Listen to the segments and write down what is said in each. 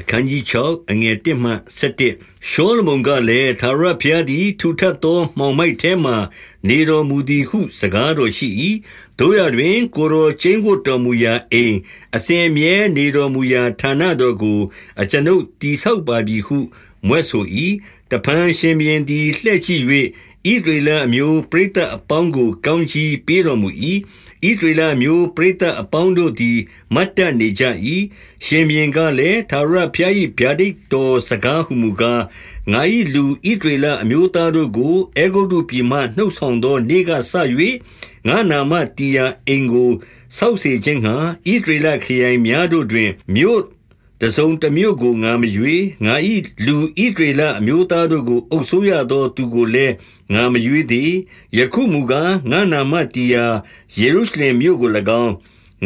အခန်းကြီး6အငယ်1မှ7ရှောလမုန်ကလည်းသာရဖျားသည်ထူထပ်သောမှောင်မိုက်ထဲမှ နေတော်မူသည်ဟုစကားတော်ရှိ၏တို့ရတွင် ကိုရောချင်းကိုတော်မူရာအိမ်အစဉ်မြဲနေတော်မူရာဌာနတော်ကို အကျွန်ုပ်တိဆောက်ပါပြီဟုမွဲ့ဆို၏တဖန်ရှင်ဘီရင်သည်လှဲ့ကြည့်၍ ဣဒရေလအမျိုးပရိသတ်အပေါင်းကို ကောင်းကြီးပေးတော်မူ၏ဣဒရေလအမျိုးပရိသတ်အပေါင်းတို့သည် မတ်တနေကြ၏ရှင်ဘီရင်ကလည်းသာရဖျား၏ဗျာဒိတ်တော်စကားဟုမူကားငါ၏လူဣဒရေလအမျိုးသားတို့ကိုအေဂုတုပြည်မှနှုတ်ဆောင်သောနေ့ကဆ၍ငါနာမတီယာအင်ကိုဆောက်စေခြင်းဟံဣဒရေလခရိုင်များတို့တွင်မြို့ တစုံတမျိုးကိုငါမရွေငါ၏လူဣဒရေလအမျိုးသားတို့ကို အုပ်ဆိုးရသောသူကိုလည်းငါမရွေသည်ယခုမူကားငါနာမတီယာယေရုရှလင်မြို့ကို၎င်း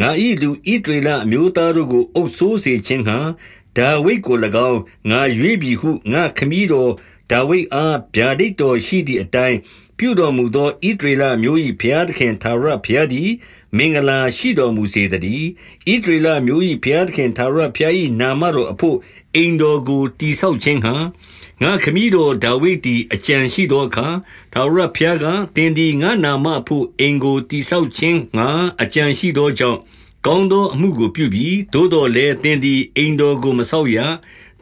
ငါ၏လူဣဒရေလအမျိုးသားတို့ကို အုပ်ဆိုးစေခြင်းဟံဒါဝိဒ်ကို၎င်းငါရွေပြီဟုငါခမည်းတော်ဒါဝိဒ်အားဗျာဒိတ်တော်ရှိသည့်အတိုင်း ပြုတော်မူသောဣဒရေလမျိုး၏ဘုရားသခင်သာရဘုရားသည် မင်္ဂလာရှိတော်မူစေတည်းဣဒရေလမျိုး၏ဘုရားသခင်သာရဘုရား၏နာမတော်အဖို့အိမ်တော်ကိုတိဆောက်ခြင်းဟံငါခမည်းတော်ဒါဝိဒ်သည်အကြံရှိသောအခါသာရဘုရားကတင်သည်ငါနာမအဖို့အိမ်ကိုတိဆောက်ခြင်းငါအကြံရှိသောကြောင့် ကောင်းသောအမှုကိုပြုပြီးသို့တော်လည်းတင်သည် အိမ်တော်ကို မဆောက်ရ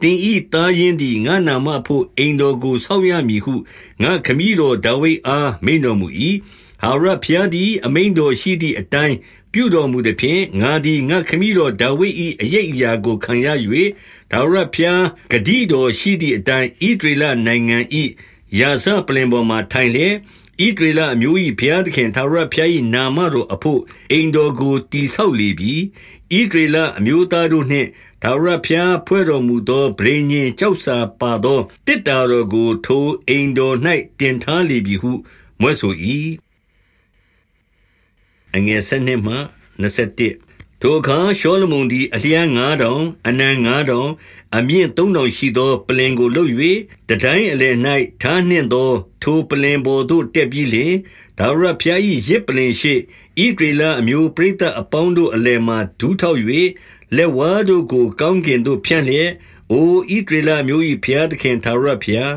သင်ဤသားရင်းသည် ငါနာမဖို့ အိမ်တော်ကို ဆောက်ရမည်ဟု ငါခမည်းတော်ဒါဝိဒ်အား မိန်တော်မူ၏ဟာရဖျားသည် အမိန်တော်ရှိသည့်အတိုင်း ပြုတော်မူသည်ဖြင့် ငါသည် ငါခမည်းတော်ဒါဝိဒ်၏အရေးအရာကို ခံရ၍ဒါဝရဖျားဂတိတော်ရှိသည့်အတိုင်းဣဒရေလနိုင်ငံ၏ယာဇပလင်ပေါ်မှထိုင်လေ ဣဒရေလအမျိုး၏ဘုရားသခင်သာရဘုရား၏နာမတော်အဖို့အိမ်တော်ကိုတည်ဆောက်လေပြီဣဒရေလအမျိုးသားတို့နှင့်ထာဝရဘုရားဖွဲ့တော်မူသောဗြိဉ္ဉ်ကြောက်စာပါသောတစ်တာတော်ကို ထိုအိမ်တော်၌တင်ထားလေပြီဟုမွဲ့ဆို၏အငယ်၁၂မှ21 ထိုအခါရှောလမုန်သည် အလျံ9000အနံ9000အမြင့်3000ရှိသောပလင်ကိုလုပ်၍တတိုင်းအလယ်၌ထားနှင့်သော ထိုပလင်ပေါ်သို့ တက်ပြီးလျှင်ဒါဝရဖျား၏ရစ်ပလင်ရှိဣဒေလအမျိုးပရိသတ်အပေါင်းတို့ အလယ်မှဒူးထောက်၍လက်ဝါးတို့ကို ကောင်းကင်သို့ ဖြန့်လျက် အိုဣဒေလမျိုး၏ဘုရားသခင်သာရဖျား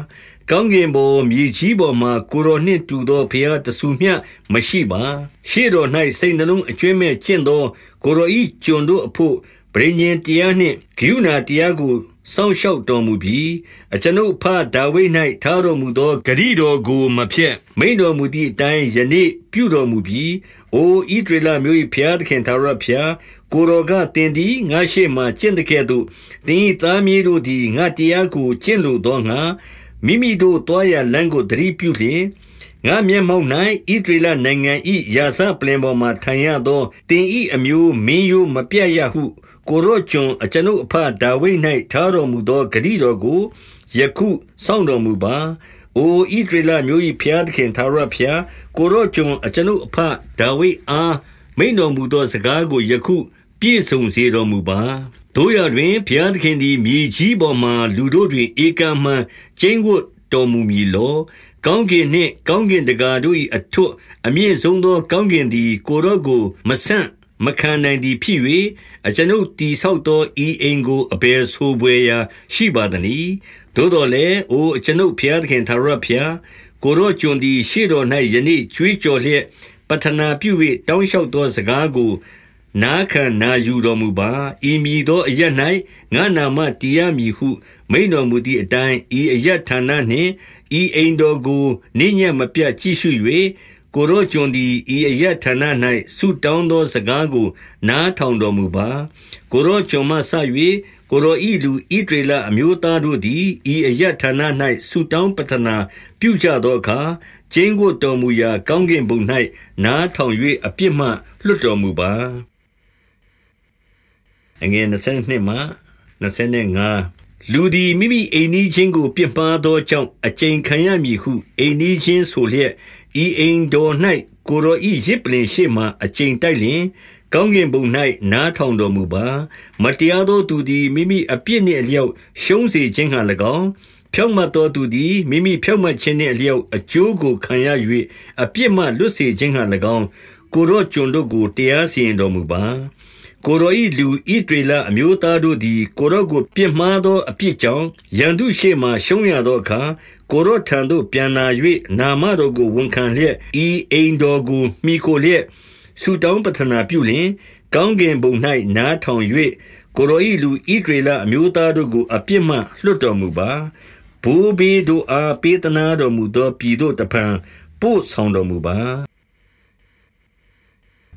ကောင်းကင်ဘုံမြေကြီးပေါ်မှကိုရောနှင့်တူသောဘုရားတဆူမျှမရှိပါရှေ့တော်၌စိတ်နှလုံးအကျွမ်းမဲ့ကျင့်သောကိုရောဤကျွန်တို့အဖို့ဗြိဉ္ဉ်တရားနှင့်ဂိယူနာတရားကိုစောင့်ရှောက်တော်မူပြီးအကျွန်ုပ်ဖဒါဝိဒ်၌ထားတော်မူသောဂရိတော်ကိုမဖြတ်မိန်တော်မူသည့်အတိုင်းယနေ့ပြုတော်မူပြီးအိုဣဒရလမျိုး၏ဘုရားသခင်သာရဖျားကိုတော်ကတင်သည်ငါရှိမှကျင့်တဲ့ကဲ့သို့တင်း၏သားမြေးတို့သည်ငါတရားကိုကျင့်လို့သောငါ မိမိတို့တွားရလမ်းကိုသတိပြုလျင်ငါမျက်မှောက်၌ဣဒရလနိုင်ငံ၏ယာစပလင်ပေါ်မှထိုင်ရသောတင်၏အမျိုးမင်းယိုမပြတ်ရဟု ကိုရော့ကျွန်အကျွန်ုပ်အဖဒါဝိဒ်၌ထားတော်မူသောဂတိတော်ကိုယခုစောင့်တော်မူပါ။အိုဣဒရလမျိုး၏ဖျားသခင်သာရဖျားကိုရော့ကျွန်အကျွန်ုပ်အဖဒါဝိဒ်အားမိန်တော်မူသောစကားကိုယခု ပြည့်စုံစေတော်မူပါ။ တို့ရတွင်ဘုရားသခင်သည် မြေကြီးပေါ်မှလူတို့တွင် ဧကမှန် ကျင်းဝတ်တော်မူမည်လော။ကောင်းကင်နှင့် ကောင်းကင်တကာတို့၏အထွတ်အမြင့်ဆုံးသော ကောင်းကင်သည် ကိုရော့ကို မဆန့်မခံနိုင်သည်ဖြစ်၍အကျွန်ုပ်တိဆောက်သော ဤအိမ်ကို အဘယ်ဆိုပွေရာ ရှိပါသနည်း သို့တော်လည်း အိုအကျွန်ုပ်ဖျားသခင်သာရဖျား ကိုရောကျွန်သည် ရှေ့တော်၌ယနေ့ကျွေးကြော်လျက်ပတနာပြု၍တောင်းလျှောက်သော စကားကို နာခံနာယူတော်မူပါဤမည်သောအရ၌ငါနာမတရားမည်ဟု မိန်တော်မူသည့်အတိုင်းဤအရဌာနနှင့်ဤအိမ်တော်ကိုနိညံ့မပြတ်ကြည့်ရှု၍ကိုရောကျွန်သည်ဤအရဌာန၌ဆုတောင်းသောစကားကို နားထောင်တော်မူပါကိုရောကျွန်မှဆ၍ကိုရောဤလူဣဒေလအမျိုးသားတို့သည်ဤအရဌာန၌ဆုတောင်းပတနာပြုကြသောအခါကျင်းကိုတော်မူရာကောင်းကင်ဘုံ၌နားထောင်၍အပြစ်မှလွတ်တော်မူပါ အငယ်22မှ25လူသည်မိမိအိမ်နီးချင်းကို ပြစ်မှားသောကြောင့်အကျဉ်ခံရမည်ဟုအိမ်နီးချင်းဆိုလျက်ဤအိမ်တော်၌ကိုရောဤရစ်ပလင်ရှိမှအကျဉ်တိုက်လျင်ကောင်းကင်ဘုံ၌နားထောင်တော်မူပါမတရားသောသူသည်မိမိအပြစ်နှင့်အလျောက်ရှုံးစေခြင်းဟံ၎င်းဖြောင့်မတ်သောသူသည်မိမိဖြောင့်မတ်ခြင်းနှင့်အလျောက်အကျိုးကိုခံရ၍အပြစ်မှလွတ်စေခြင်းဟံ၎င်းကိုရောကျွန်တို့ကိုတရားစီရင်တော်မူပါ ကိုရောဤလူဤတွေလအမျိုးသားတို့သည် ကိုရောကိုပြစ်မှားသောအပြစ်ကြောင့်ရန်သူရှိမှ ရှုံးရသောအခါကိုရောထံသို့ပြန်လာ၍နာမတော်ကိုဝန်ခံလျက်ဤအိမ်တော်ကိုမိကိုလျက်ဆူတောင်းပတနာပြုလျင် ကောင်းကင်ဘုံ၌နားထောင်၍ကိုရောဤလူဤတွေလအမျိုးသားတို့ကို အပြစ်မှလွတ်တော်မူပါဘိုးဘေးတို့အားပေးသနာတော်မူသောပြည်သို့တဖန်ပို့ဆောင်တော်မူပါ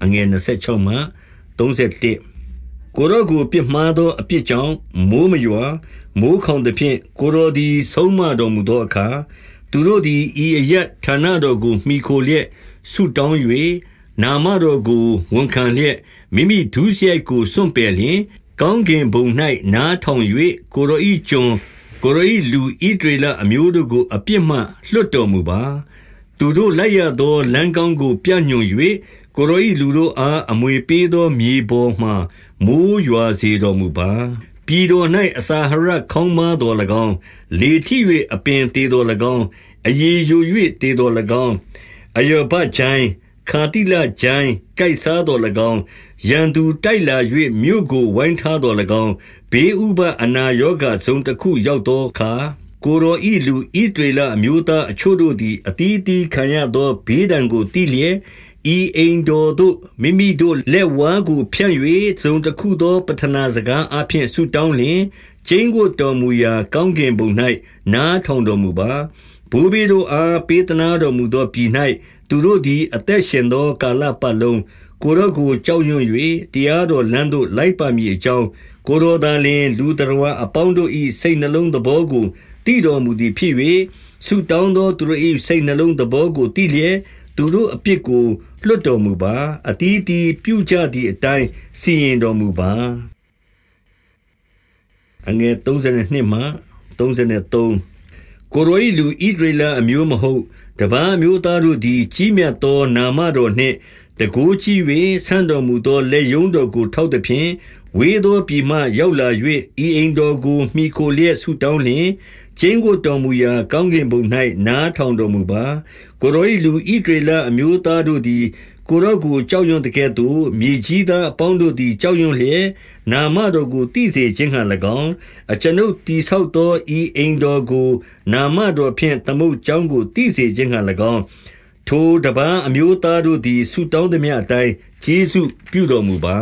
အငယ်26မှ 31ကိုရောကိုပြစ်မှားသောအပြစ်ကြောင့်မိုးမရွာမိုးခေါင်သည်ဖြင့်ကိုရောသည်ဆုံးမတော်မူသောအခါသူတို့သည်ဤအရက်ဌာနတော်ကိုမိခိုလျက်ဆုတောင်း၍နာမတော်ကိုဝန်ခံလျက်မိမိဒုစရိုက်ကိုစွန့်ပယ်လျင် ကောင်းကင်ဘုံ၌နားထောင်၍ကိုရောဤကျွန်ကိုရောဤလူဤတွေလအမျိုးတို့ကိုအပြစ်မှလွတ်တော်မူပါ သူတို့လိုက်ရသောလမ်းကောင်းကိုပြညွှန်၍ ကိုရောဤလူတို့အား အမွေပေးသော မြေပေါ်မှမိုးရွာစေတော်မူပါ ပြည်တော်၌အစာဟရခေါင်းမားတော်၎င်း လေထိ၍အပင်သေးတော်၎င်းအယေယို၍သေးတော်၎င်းအယောဘချိုင်း ခါတိလချိုင်းကိုက်စားတော်၎င်း ရန်သူတိုက်လာ၍မြို့ကိုဝိုင်းထားတော်၎င်း ဘေးဥပအနာယောဂဇုံတစ်ခုရောက်သောအခါ ကိုရောဤလူဤတွေလအမျိုးသားအချို့တို့သည်အတီးတီးခံရသော ဘေးဒဏ်ကိုတိလျက် ဤအိမ်တော်သို့မိမိတို့လက်ဝါးကိုဖြန့်၍ဇုံတစ်ခုသောပထနာစကားအဖြစ်ဆုတောင်းလျင်ကျင်းကိုတော်မူရာ ကောင်းကင်ဘုံ၌နားထောင်တော်မူပါဘိုးဘေးတို့အားပေးသနာတော်မူသောပြည်၌သူတို့သည် အသက်ရှင်သောကာလပတ်လုံးကိုရောကိုကြောက်ရွံ့၍တရားတော်လမ်းသို့လိုက်ပါမည်အကြောင်းကိုရောသာလင်လူတော်ဝအပေါင်းတို့၏စိတ်နှလုံးသဘောကိုတည်တော်မူသည်ဖြစ်၍ဆုတောင်းသောသူတို့၏စိတ်နှလုံးသဘောကိုတည်လျက် သူတို့အပြစ်ကို လွတ်တော်မူပါအတီးတီပြုကြသည့်အတိုင်း စီရင်တော်မူပါအငယ်32မှ33ကိုရိုဤလူဣဒရလအမျိုးမဟုတ် တပန်းမျိုးသားတို့သည် ကြီးမြတ်သောနာမတော်နှင့်တကိုးကြီး၍ဆန့်တော်မူသော လက်ယုံတော်ကို ထောက်သည်ဖြင့် ဝေသောပြည်မှ ရောက်လာ၍ဤအိမ်တော်ကိုမိခိုလျက် ဆုတောင်းလျင် ကျင်းကိုတော်မူရာ ကောင်းကင်ဘုံ၌နားထောင်တော်မူပါ ကိုရောဤလူဤတွေလအမျိုးသားတို့သည် ကိုရောကိုကြောက်ရွံ့တဲ့ကဲ့သို့ မြေကြီးသားအပေါင်းတို့သည် ကြောက်ရွံ့လျက်နာမတော်ကိုတည်စေခြင်းဟံ၎င်းအကျွန်ုပ်တိဆောက်သောဤအိမ်တော်ကို နာမတော်ဖြင့်သမုတ်ကြောင်းကိုတည်စေခြင်းဟံ၎င်းထိုတပန်းအမျိုးသားတို့သည်ဆုတောင်းသည်မြအတိုင်းယေရှုပြုတော်မူပါ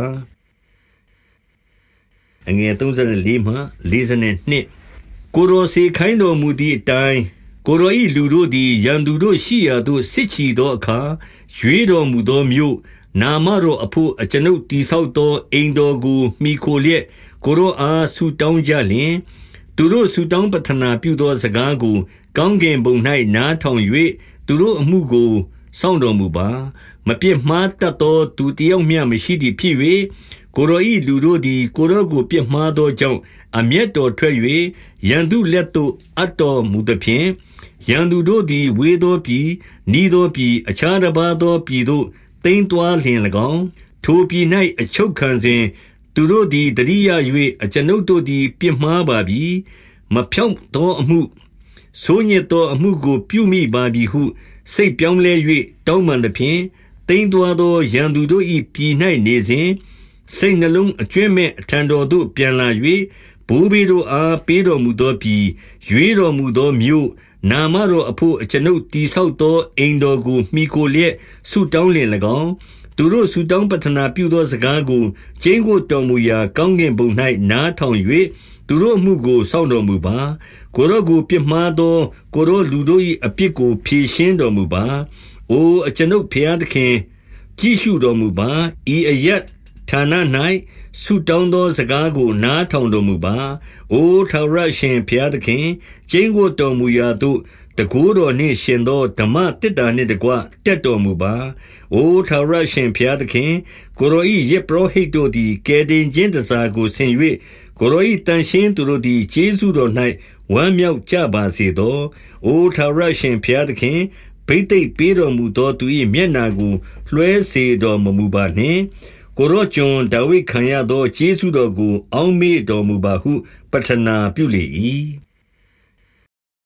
အငယ်34မှ42ကိုရောစေခိုင်းတော်မူသည့်အတိုင်း ကိုရောဤလူတို့သည်ရန်သူတို့ရှိရာသို့စစ်ချီသောအခါရွေတော်မူသောမြို့နာမတော်အဖို့အကျွန်ုပ်တိဆောက်သောအိမ်တော်ကိုမိခိုလျက်ကိုရောအားဆူတောင်းကြလျင်သူတို့ဆူတောင်းပတနာပြုသောစကားကို ကောင်းကင်ဘုံ၌နားထောင်၍သူတို့အမှုကိုစောင့်တော်မူပါ မပြစ်မှားတတ်သောသူတယောက်မျှမရှိသည်ဖြစ်၍ ကိုရောဤလူတို့သည် ကိုရောကို ပြစ်မှားသောကြောင့် အမျက်တော်ထွက်၍ရန်သူလက်သို့ အပ်တော်မူသည်ဖြင့် ရန်သူတို့သည် ဝေသောပြည် နီးသောပြည် အခြားတစ်ပါးသောပြည်သို့တိမ်သွာလျင်၎င်း ထိုပြည်၌အချုပ်ခံစဉ် သူတို့သည်တတိယ၍အကျွန်ုပ်တို့သည် ပြစ်မှားပါပြီ မဖြောင့်သောအမှု ဆိုးညစ်သောအမှုကို ပြုမိပါပြီဟု စိတ်ပြောင်းလဲ၍တောင်းပန်သဖြင့်တိမ်သွာသော ရန်သူတို့၏ပြည်၌နေစဉ် စိတ်နှလုံးအကျွင့်မဲ့အထံတော်သို့ပြန်လာ၍ဘိုးဘေးတို့အားပေးတော်မူသောပြည်ရွေးတော်မူသောမြို့နာမတော်အဖို့အကျွန်ုပ်တိဆောက်သောအိမ်တော်ကိုမိကိုလျက်ဆုတောင်းလင်၎င်းသူတို့ဆုတောင်းပတနာပြုသောစကားကိုကျင်းကိုတော်မူရာကောင်းကင်ဘုံ၌နားထောင်၍သူတို့အမှုကိုစောင့်တော်မူပါကိုရောကိုပြစ်မှားသောကိုရောလူတို့၏အပြစ်ကိုဖြေရှင်းတော်မူပါအိုအကျွန်ုပ်ဖျားသခင်ကြည့်ရှုတော်မူပါဤအယက် ဌာန၌ဆုတောင်းသောစကားကို နားထောင်တော်မူပါ။အိုထာဝရရှင်ဘုရားသခင်ကျင်းကိုတော်မူရာသို့တကိုးတော်နှင့်ရှင်သောဓမ္မတစ်တာနှင့်တကွတက်တော်မူပါ။အိုထာဝရရှင်ဘုရားသခင်ကိုရောဤယေပရောဟိတ်တို့သည်ကယ်တင်ခြင်းတစားကိုဆင်၍ကိုရောဤတန်ရှင်းသူတို့သည်ကျေးဇူးတော်၌ဝမ်းမြောက်ကြပါစေသော။အိုထာဝရရှင်ဘုရားသခင်ဘိသိက်ပေးတော်မူသောသူ၏မျက်နာကိုလွှဲစေတော်မမူပါနှင့် ကိုရောကျွန်ဒါဝိခံရသော ကျေးဇူးတော်ကို အောက်မေ့တော်မူပါဟုပတနာပြုလေ၏